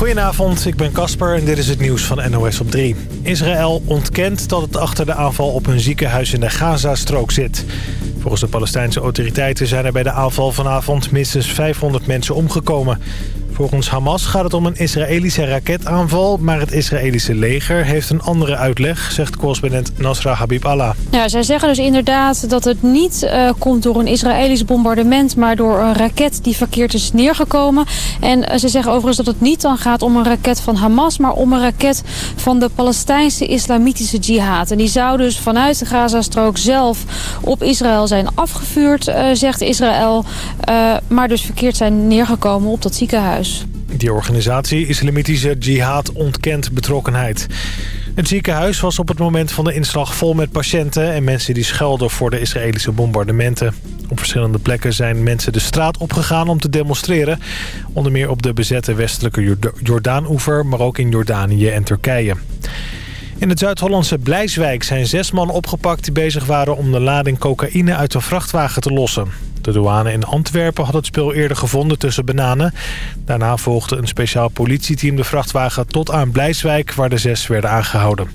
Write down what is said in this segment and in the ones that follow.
Goedenavond, ik ben Casper en dit is het nieuws van NOS op 3. Israël ontkent dat het achter de aanval op een ziekenhuis in de Gazastrook zit. Volgens de Palestijnse autoriteiten zijn er bij de aanval vanavond minstens 500 mensen omgekomen. Volgens Hamas gaat het om een Israëlische raketaanval... maar het Israëlische leger heeft een andere uitleg... zegt correspondent Nasra Habib Allah. Ja, zij zeggen dus inderdaad dat het niet uh, komt door een Israëlisch bombardement... maar door een raket die verkeerd is neergekomen. En uh, ze zeggen overigens dat het niet dan gaat om een raket van Hamas... maar om een raket van de Palestijnse islamitische jihad. En die zou dus vanuit de Gazastrook zelf op Israël zijn afgevuurd, uh, zegt Israël... maar dus verkeerd zijn neergekomen op dat ziekenhuis. Die organisatie Islamitische Jihad ontkent betrokkenheid. Het ziekenhuis was op het moment van de inslag vol met patiënten... en mensen die schelden voor de Israëlische bombardementen. Op verschillende plekken zijn mensen de straat opgegaan om te demonstreren. Onder meer op de bezette westelijke Jordaan-oever... maar ook in Jordanië en Turkije. In het Zuid-Hollandse Blijswijk zijn zes mannen opgepakt... die bezig waren om de lading cocaïne uit een vrachtwagen te lossen. De douane in Antwerpen had het spul eerder gevonden tussen bananen. Daarna volgde een speciaal politieteam de vrachtwagen tot aan Blijswijk... waar de zes werden aangehouden.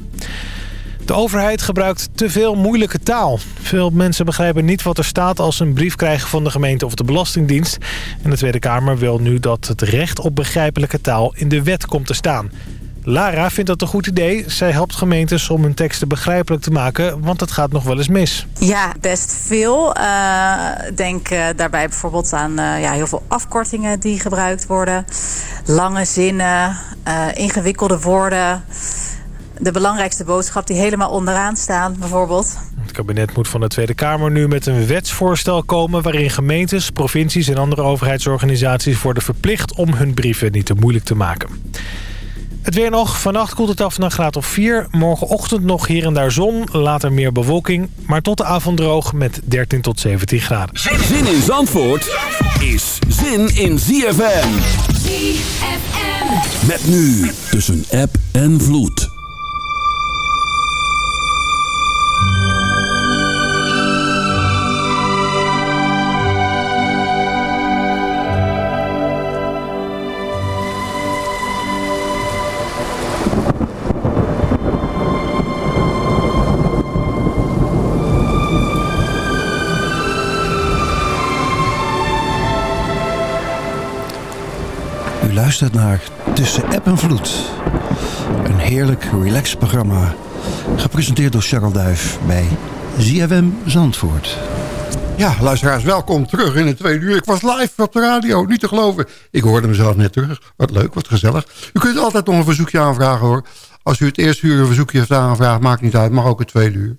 De overheid gebruikt te veel moeilijke taal. Veel mensen begrijpen niet wat er staat als ze een brief krijgen van de gemeente of de Belastingdienst. En de Tweede Kamer wil nu dat het recht op begrijpelijke taal in de wet komt te staan. Lara vindt dat een goed idee. Zij helpt gemeentes om hun teksten begrijpelijk te maken, want het gaat nog wel eens mis. Ja, best veel. Uh, denk uh, daarbij bijvoorbeeld aan uh, ja, heel veel afkortingen die gebruikt worden. Lange zinnen, ingewikkelde woorden. De belangrijkste boodschap die helemaal onderaan staan bijvoorbeeld. Het kabinet moet van de Tweede Kamer nu met een wetsvoorstel komen... waarin gemeentes, provincies en andere overheidsorganisaties worden verplicht... om hun brieven niet te moeilijk te maken. Het weer nog. Vannacht koelt het af naar graad of 4. Morgenochtend nog hier en daar zon. Later meer bewolking. Maar tot de avond droog met 13 tot 17 graden. Zin in Zandvoort is zin in ZFM. ZFM. Met nu tussen app en vloed. Luistert naar Tussen App en Vloed. Een heerlijk relaxed programma. Gepresenteerd door Charles Duif bij ZFM Zandvoort. Ja, luisteraars, welkom terug in het tweede uur. Ik was live op de radio, niet te geloven. Ik hoorde mezelf net terug. Wat leuk, wat gezellig. U kunt altijd nog een verzoekje aanvragen hoor. Als u het eerste uur een verzoekje heeft aangevraagd, maakt niet uit. Mag ook het tweede uur.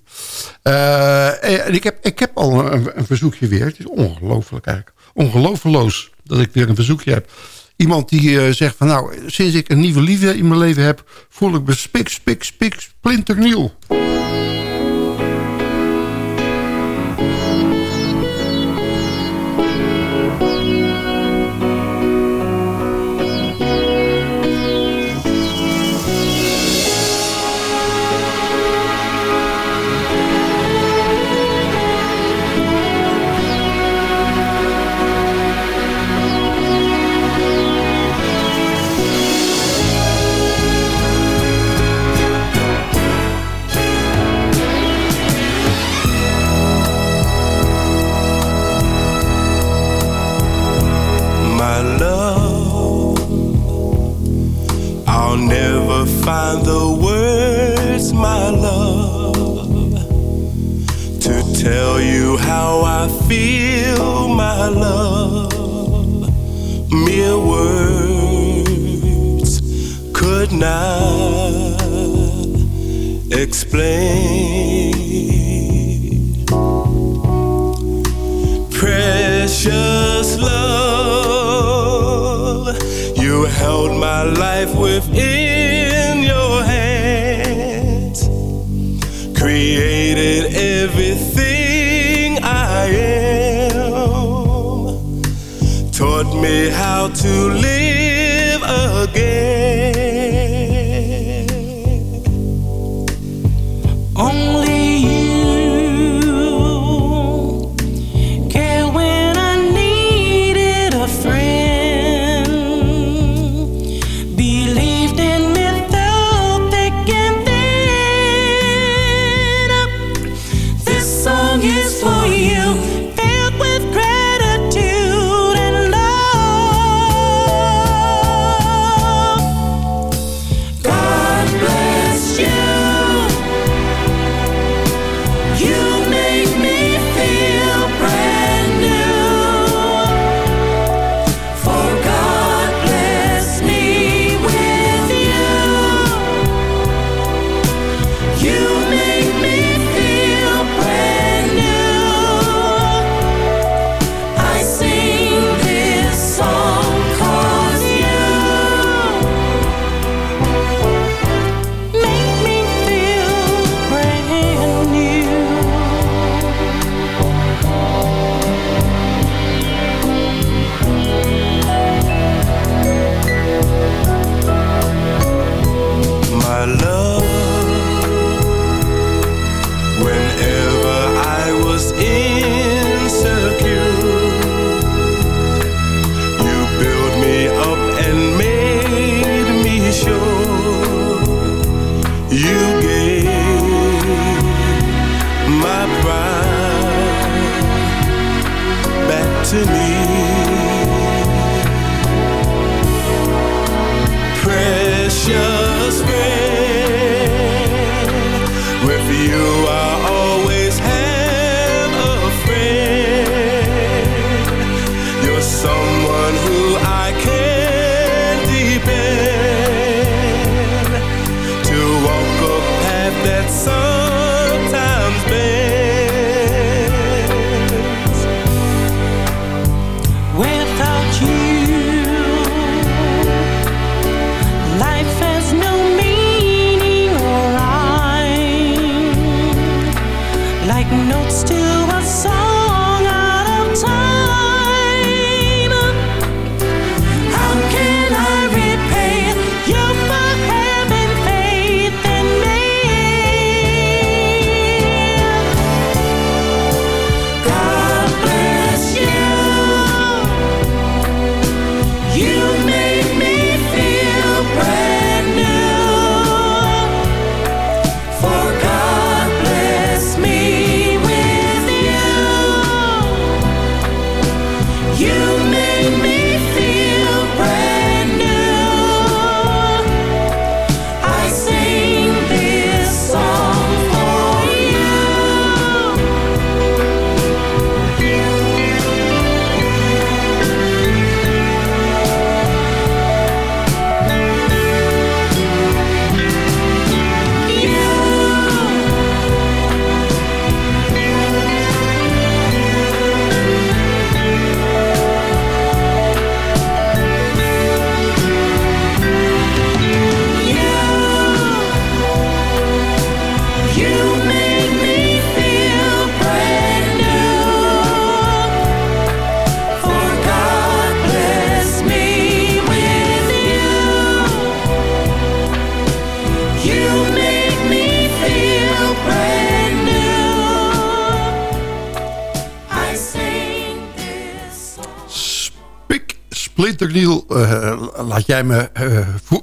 Uh, en ik heb, ik heb al een, een verzoekje weer. Het is ongelooflijk eigenlijk. Ongelooflijk dat ik weer een verzoekje heb. Iemand die uh, zegt van nou, sinds ik een nieuwe liefde in mijn leven heb... voel ik me spik, spik, spik, splinternieuw.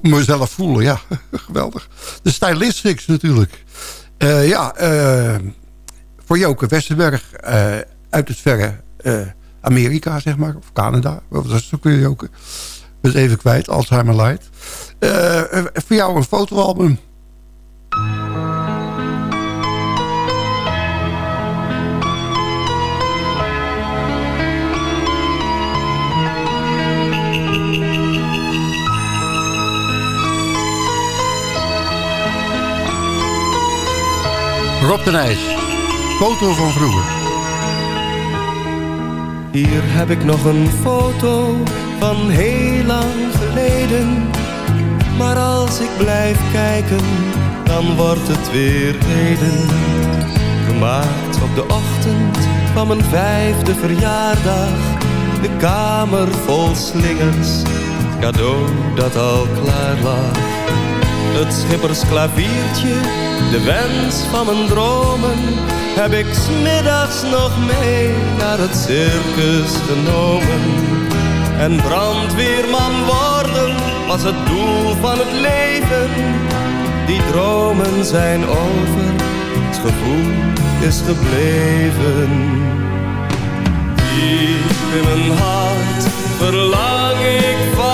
Mezelf voelen. Ja, geweldig. De Stylistics natuurlijk. Uh, ja, voor Joke Westerberg uit het verre Amerika, zeg maar. Of Canada. Was het ook weer, Joke? Dat is even kwijt, Alzheimer Light. voor jou een fotoalbum. Rob de Nijs. Foto van vroeger. Hier heb ik nog een foto van heel lang geleden. Maar als ik blijf kijken, dan wordt het weer heden. Gemaakt op de ochtend van mijn vijfde verjaardag. De kamer vol slingers, cadeau dat al klaar lag. Het schippersklaviertje de wens van mijn dromen heb ik smiddags nog mee naar het circus genomen. En brandweerman worden was het doel van het leven. Die dromen zijn over, het gevoel is gebleven. Diep in mijn hart verlang ik vaak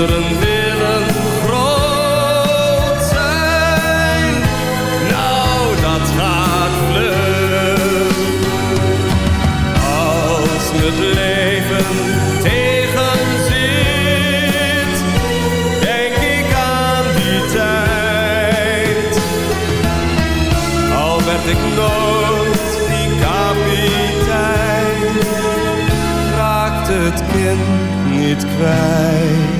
kinderen willen groot zijn. Nou, dat gaat vlug. Als het leven tegenzit, denk ik aan die tijd. Al werd ik nooit die kapitein, raakte het kind niet kwijt.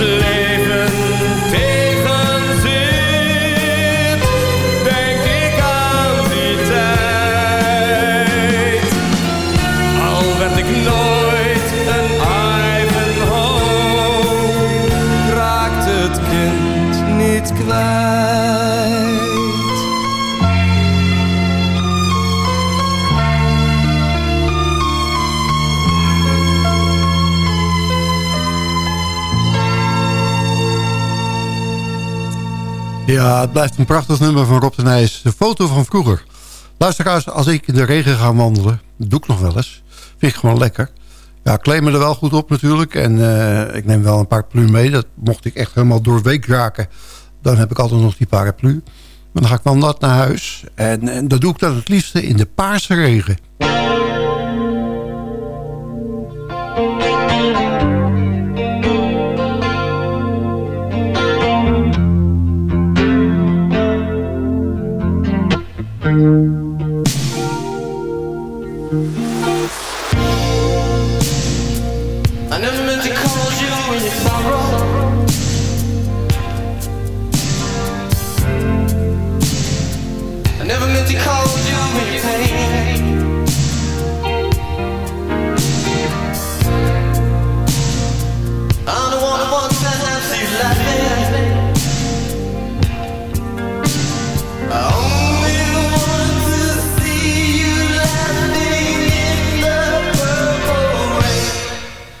was Het blijft een prachtig nummer van Rob de Nijs. De foto van vroeger. Luisteraars, als ik in de regen ga wandelen... doe ik nog wel eens. Vind ik gewoon lekker. Ja, ik kleed me er wel goed op natuurlijk. En eh, ik neem wel een paraplu mee. Dat mocht ik echt helemaal doorweek raken. Dan heb ik altijd nog die paraplu. Maar dan ga ik wel nat naar huis. En, en dat doe ik dan het liefste in de paarse regen.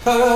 Her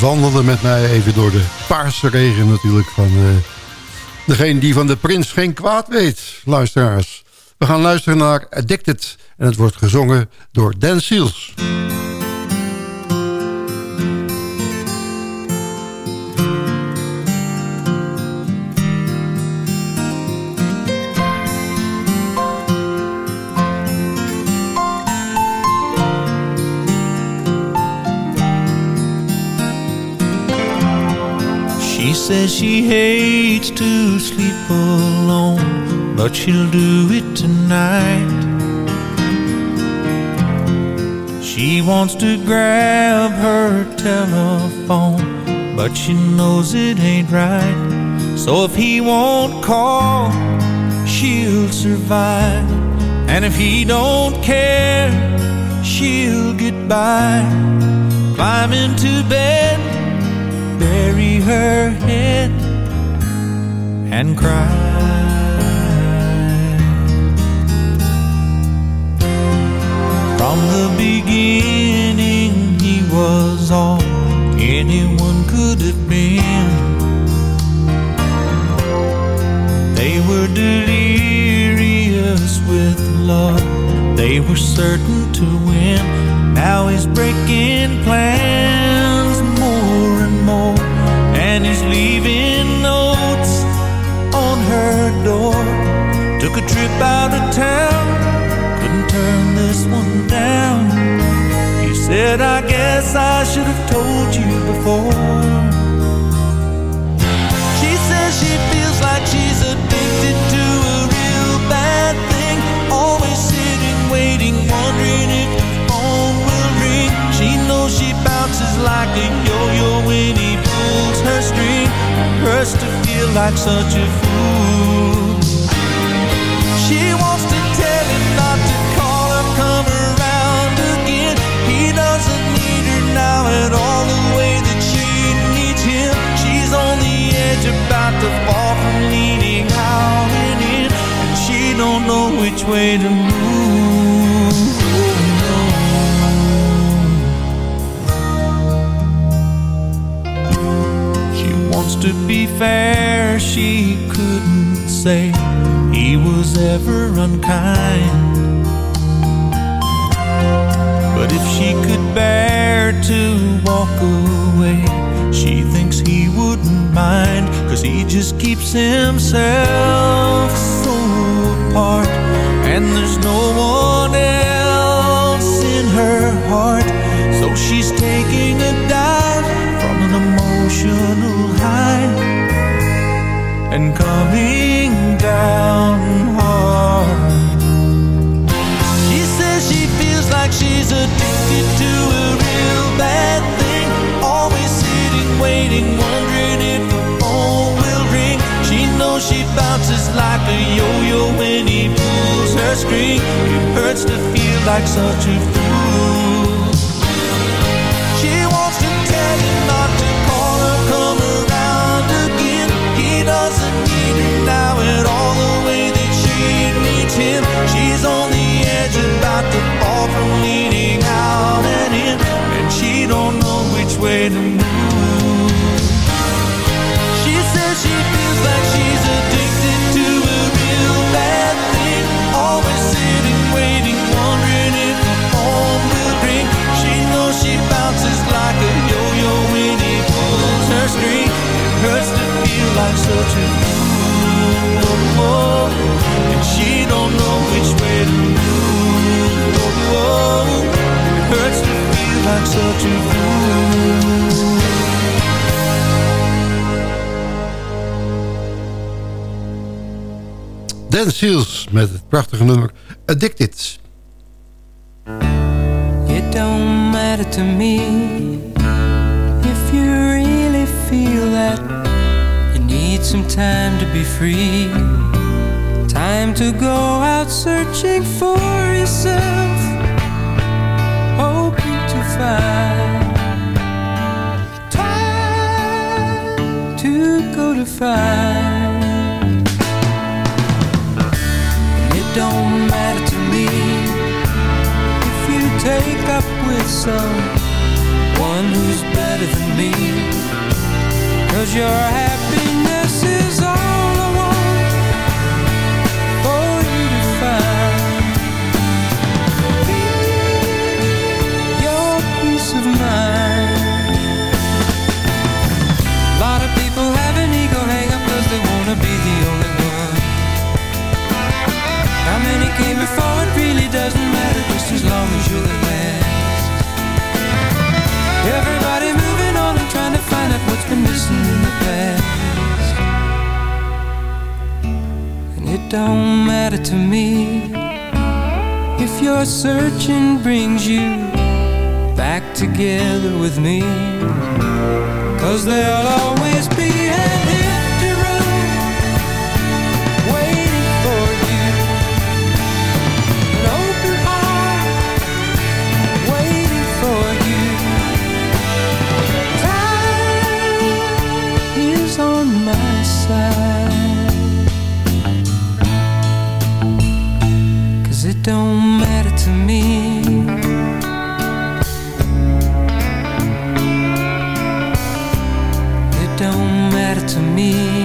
wandelde met mij even door de paarse regen natuurlijk van eh, degene die van de prins geen kwaad weet, luisteraars. We gaan luisteren naar Addicted en het wordt gezongen door Dan Seals. Says she hates to sleep alone, but she'll do it tonight. She wants to grab her telephone, but she knows it ain't right. So if he won't call, she'll survive. And if he don't care, she'll get by. Climb into bed, bury her head, and cry. From the beginning, he was all anyone could have been. They were delirious with love. They were certain to win. Now he's breaking plans. And he's leaving notes on her door. Took a trip out of town. Couldn't turn this one down. He said, I guess I should have told you before. She says she feels like she's addicted to a real bad thing. Always sitting, waiting, wondering if the phone will ring. She knows she bounces like a Hurts to feel like such a fool. She wants to tell him not to call her, come around again. He doesn't need her now at all the way that she needs him. She's on the edge, about to fall from leaning out and in, and she don't know which way to move. To be fair, she couldn't say he was ever unkind. But if she could bear to walk away, she thinks he wouldn't mind. Cause he just keeps himself so apart. And there's no one else in her heart. So she's taking a dive like such a fool. Him. She's on the edge, about to fall from leaning out and in, and she don't know which way to move. Met het prachtige nummer Addicted. It don't matter to me if you really feel that you need some time to be free. Time to go out searching for yourself, hoping to find. Time to go to find. Someone who's better than me. Cause your happiness missing in the past. And it don't matter to me if your searching brings you back together with me. Cause there'll always be don't matter to me. It don't matter to me.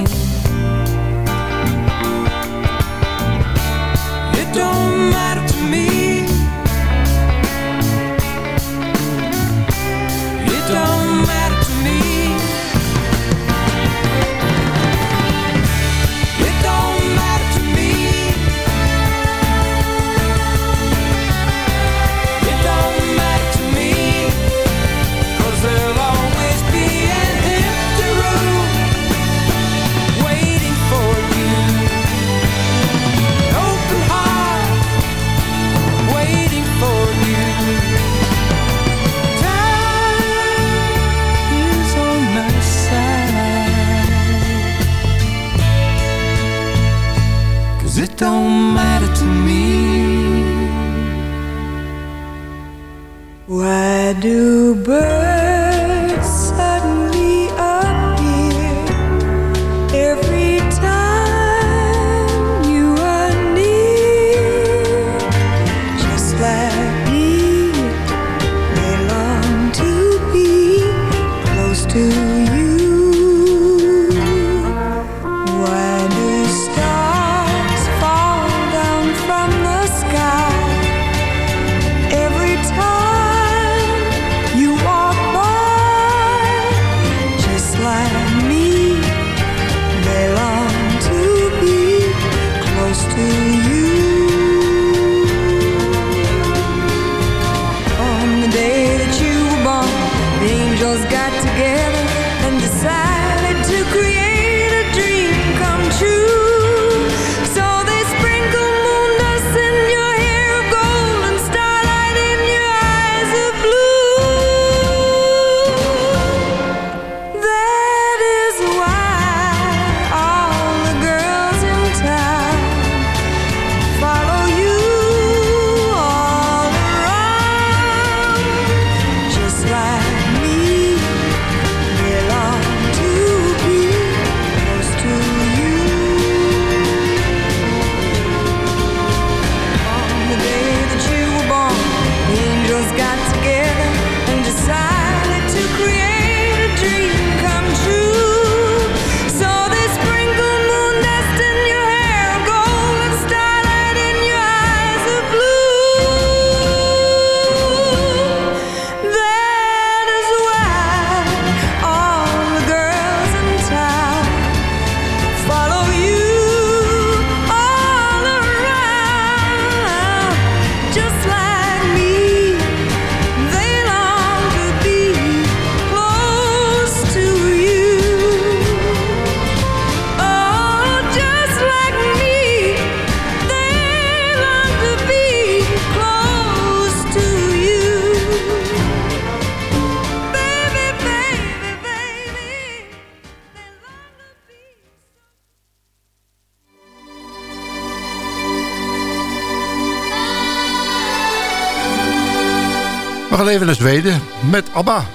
Even naar Zweden met ABBA.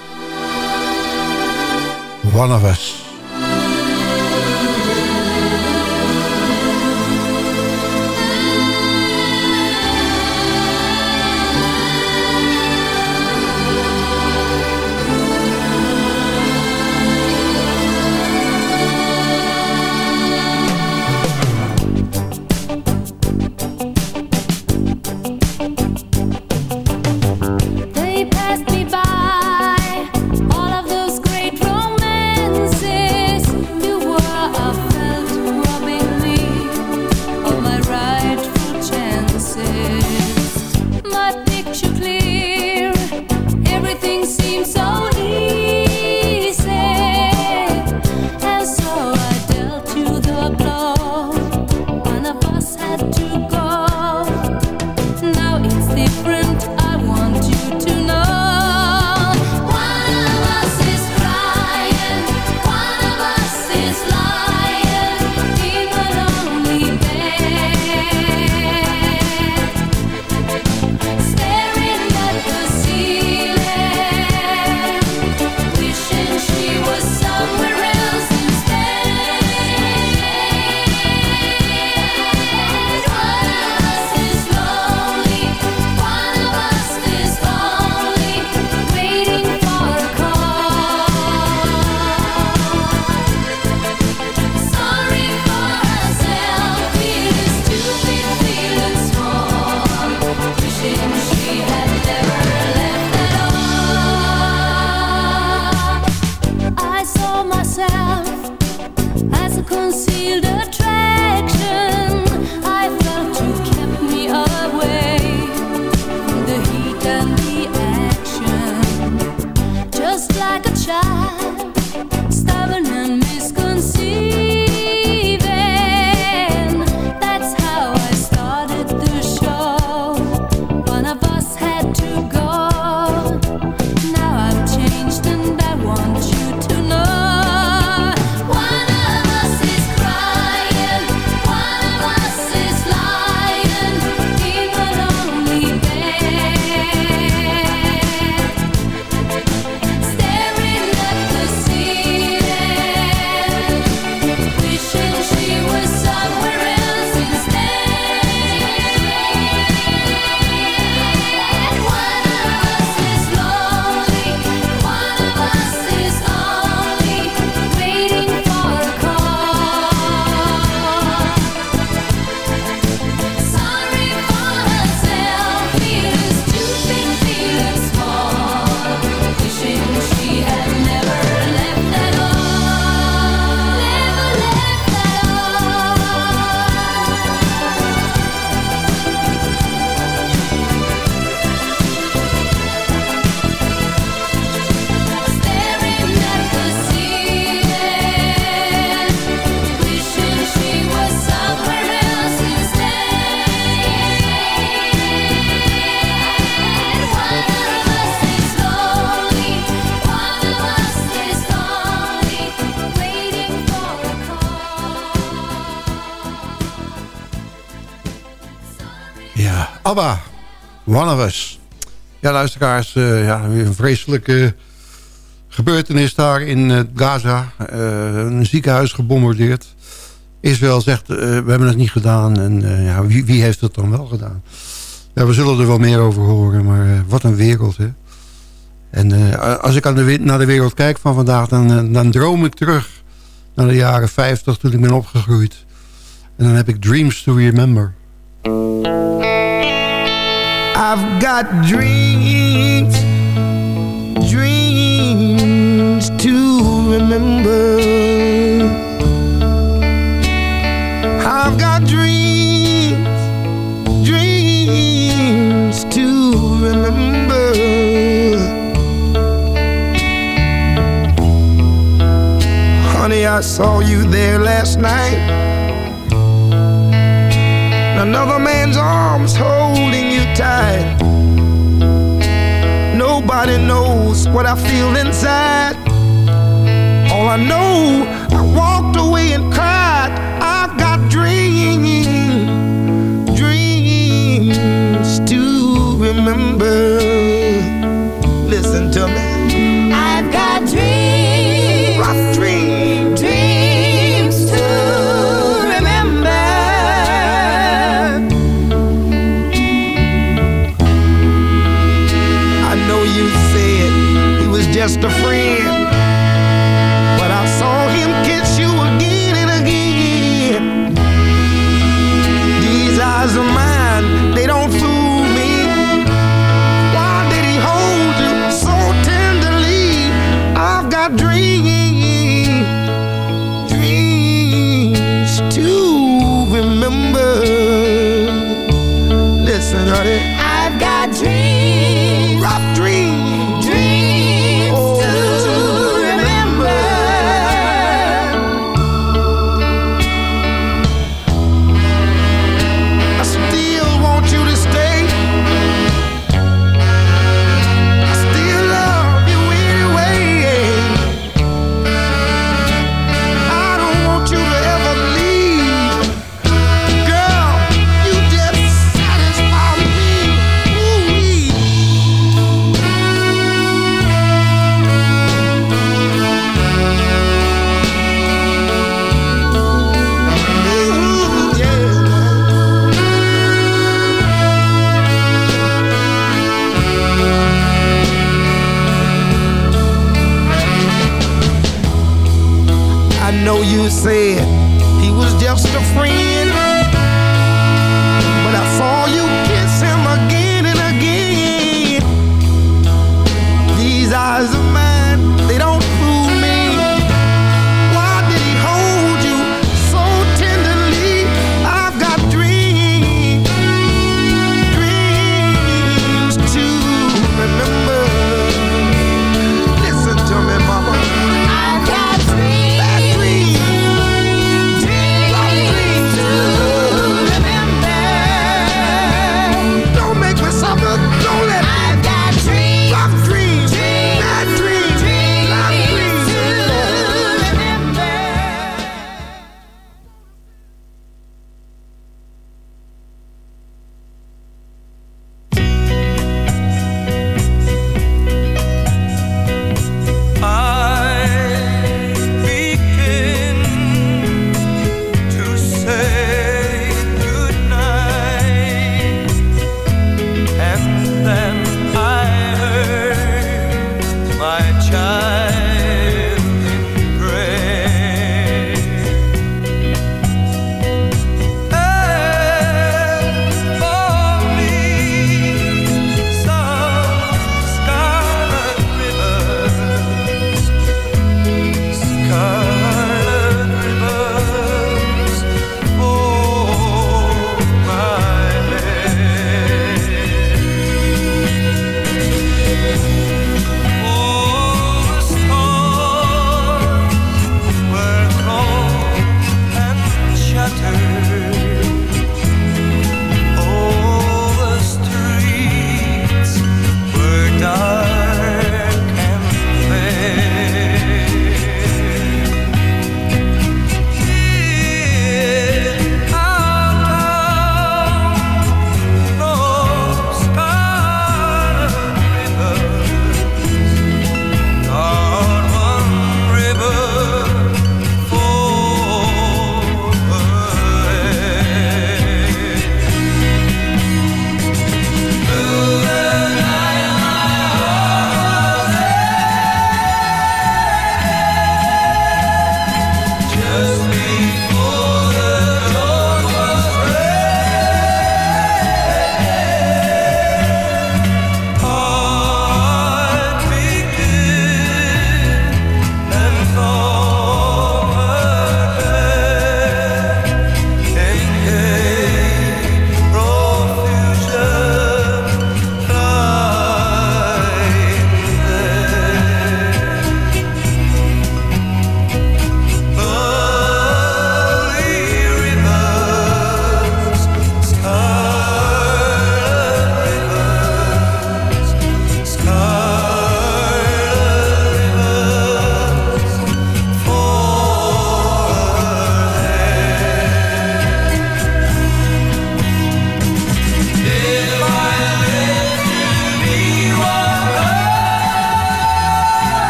One of Us. ABBA, One of Us. Ja, luisteraars, eh, ja, een vreselijke gebeurtenis daar in eh, Gaza. Eh, een ziekenhuis gebombardeerd. Israël zegt, we hebben het niet gedaan. En ja, wie, wie heeft het dan wel gedaan? Ja, we zullen er wel meer over horen, maar wat een wereld, hè. En als ik aan de, naar de wereld kijk van vandaag, dan, dan droom ik terug naar de jaren 50 toen ik ben opgegroeid. En dan heb ik Dreams to Remember. I've got dreams, dreams to remember. I've got dreams, dreams to remember. Honey, I saw you there last night. Another man's arms holding you tight. Nobody knows what I feel inside. All I know, I walked away and cried. I've got dreams, dreams to remember. Just a friend,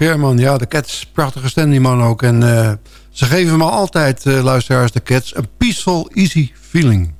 Ja, de Cats, prachtige stem die man ook. En eh, ze geven me altijd, eh, luisteraars, de Cats, een peaceful, easy feeling.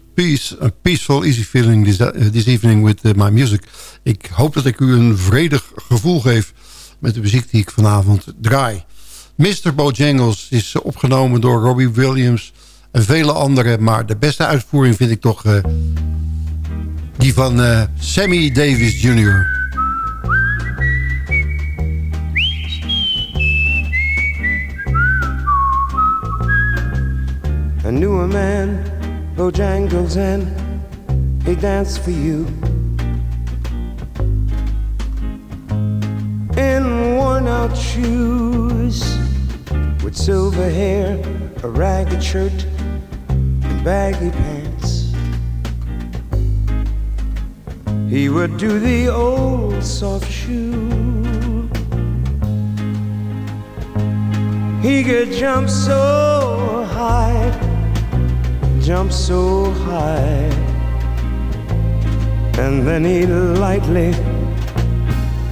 peace, a peaceful easy feeling this, uh, this evening with uh, my music. Ik hoop dat ik u een vredig gevoel geef met de muziek die ik vanavond draai. Mr. Bojangles is opgenomen door Robbie Williams en vele anderen. Maar de beste uitvoering vind ik toch uh, die van Sammy Davis Jr. I knew man Bojangles and a dance for you. In worn out shoes, with silver hair, a ragged shirt, and baggy pants. He would do the old soft shoe. He could jump so high jump so high, and then he lightly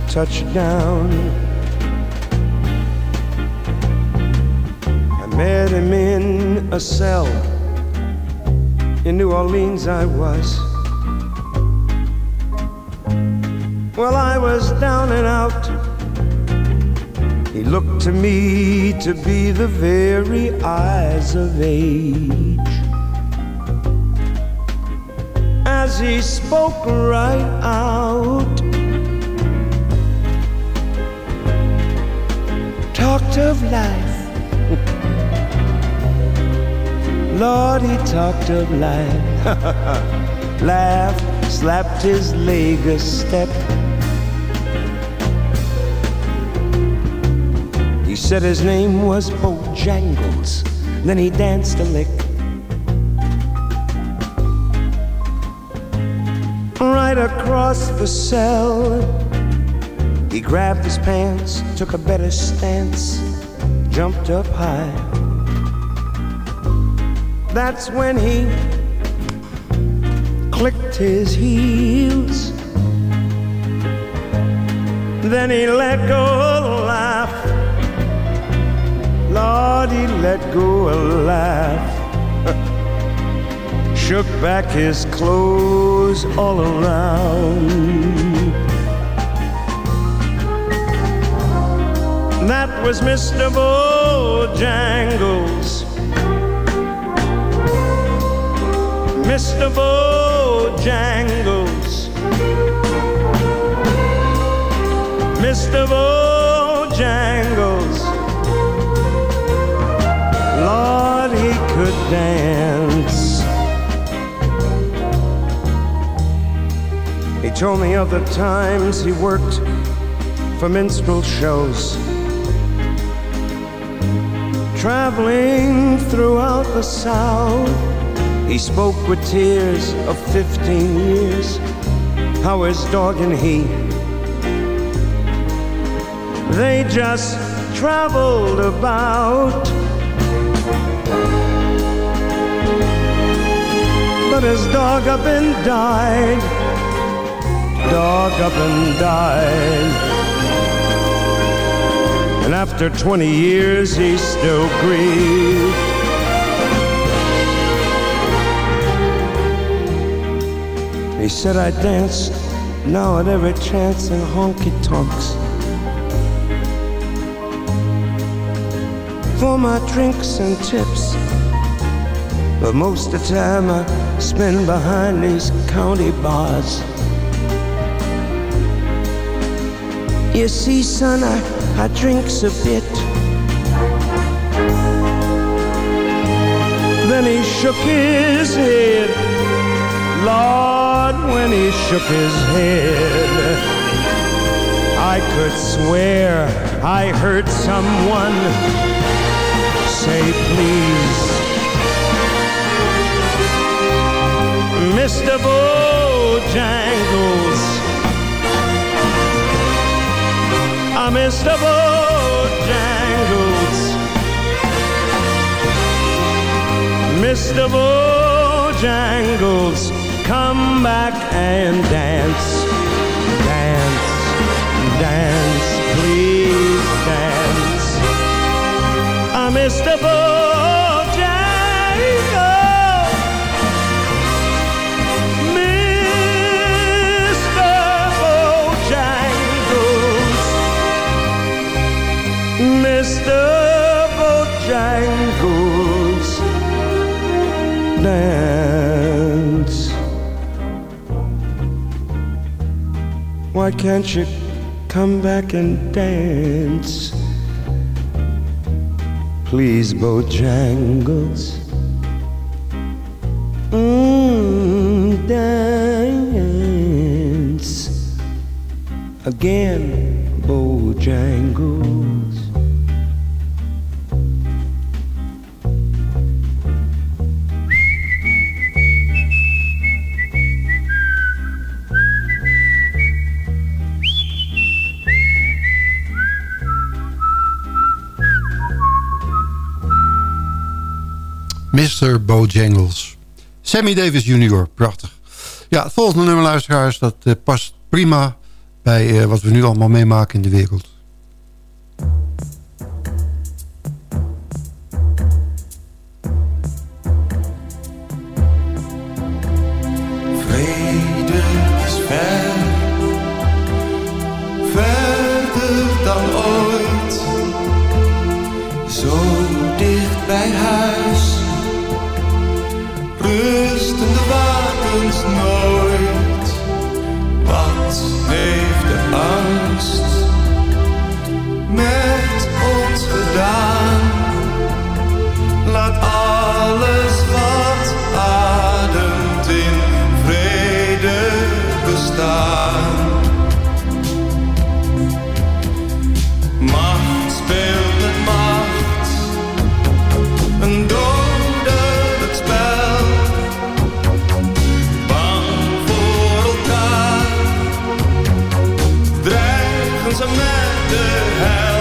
touched down. I met him in a cell in New Orleans. I was. Well, I was down and out. He looked to me to be the very eyes of age. As he spoke right out, talked of life. Lord, he talked of life. Laughed, slapped his leg a step. He said his name was Bojangles. Then he danced a lick. Right across the cell, he grabbed his pants, took a better stance, jumped up high. That's when he clicked his heels. Then he let go a laugh. Lord, he let go a laugh. Shook back his clothes all around. That was Mr. Bojangles. Mr. Bojangles. Mr. Bojangles. Lord, he could dance. Told me of the times he worked for minstrel shows. Traveling throughout the South, he spoke with tears of 15 years. How his dog and he, they just traveled about. But his dog up and died, dog up and died. And after 20 years, he still grieved. He said I danced now at every chance in honky tonks. For my drinks and tips. But most of the time I spend behind these county bars. You see, son, I, I drinks a bit. Then he shook his head. Lord, when he shook his head, I could swear I heard someone say, please. Mr. Bojangles. Mr. Bojangles. Mr. Bojangles, come back and dance. Dance, dance, please dance. Ah, Mr. Bojangles. Why can't you come back and dance? Please, Bojangles. Mm, dance again, Bojangles. Mr. Bojangles. Sammy Davis Jr., prachtig. Ja, het volgende nummer, luisteraars, dat eh, past prima bij eh, wat we nu allemaal meemaken in de wereld. Cause I'm how.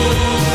Oh.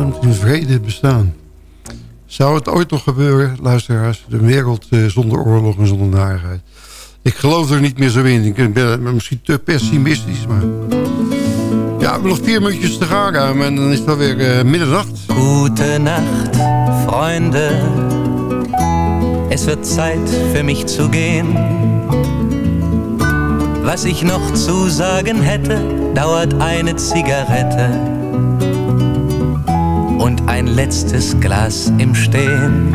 Ademt in vrede bestaan. Zou het ooit nog gebeuren, luisteraars? De wereld eh, zonder oorlog en zonder narigheid. Ik geloof er niet meer zo in. Ik ben misschien te pessimistisch, maar... Ja, we nog vier minuutjes te gaan ruimen en dan is het alweer eh middernacht. Gute Nacht, Freunde. Es wird Zeit für mich zu gehen. Was ich noch zu sagen hätte, dauert eine Zigarette und ein letztes Glas im Stehen.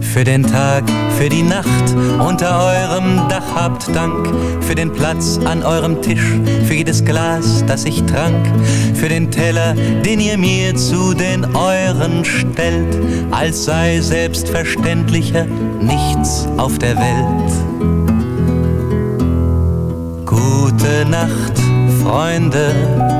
Für den Tag, für die Nacht unter eurem Dach habt Dank. Für den Platz an eurem Tisch, für jedes Glas, das ich trank. Für den Teller, den ihr mir zu den euren stellt. Als sei selbstverständlicher nichts auf der Welt. Gute Nacht, Freunde.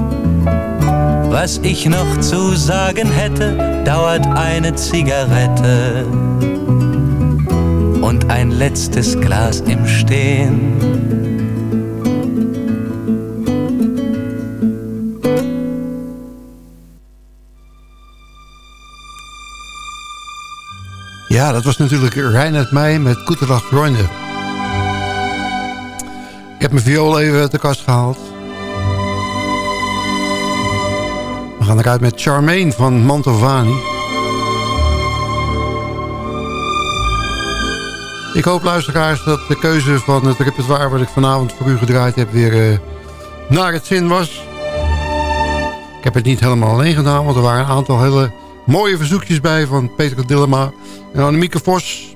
Was ich noch zu sagen hätte, dauert eine Zigarette und ein letztes Glas im Stehen. Ja, dat was natuurlijk Reinhard Meij met Goedendag Vrienden. Ik heb mijn viool even uit de kast gehaald. Gaan eruit met Charmaine van Mantovani. Ik hoop luisteraars dat de keuze van het repertoire... wat ik vanavond voor u gedraaid heb weer eh, naar het zin was. Ik heb het niet helemaal alleen gedaan... want er waren een aantal hele mooie verzoekjes bij... van Peter Dillema en Annemieke Vos.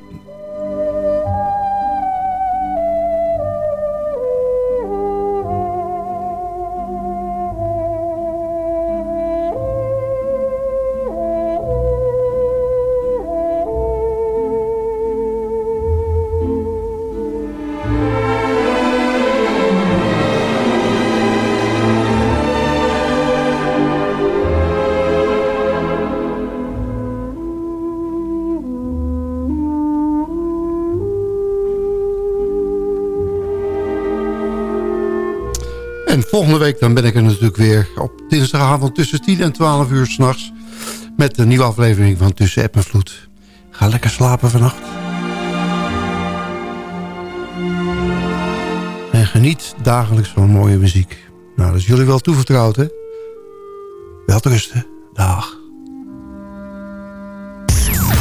Weer op dinsdagavond tussen 10 en 12 uur s'nachts. Met een nieuwe aflevering van Tussen App en Vloed. Ga lekker slapen vannacht. En geniet dagelijks van mooie muziek. Nou, dat is jullie wel toevertrouwd, hè? Wel. Dag.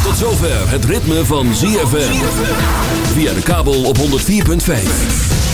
Tot zover het ritme van ZFM. Via de kabel op 104.5.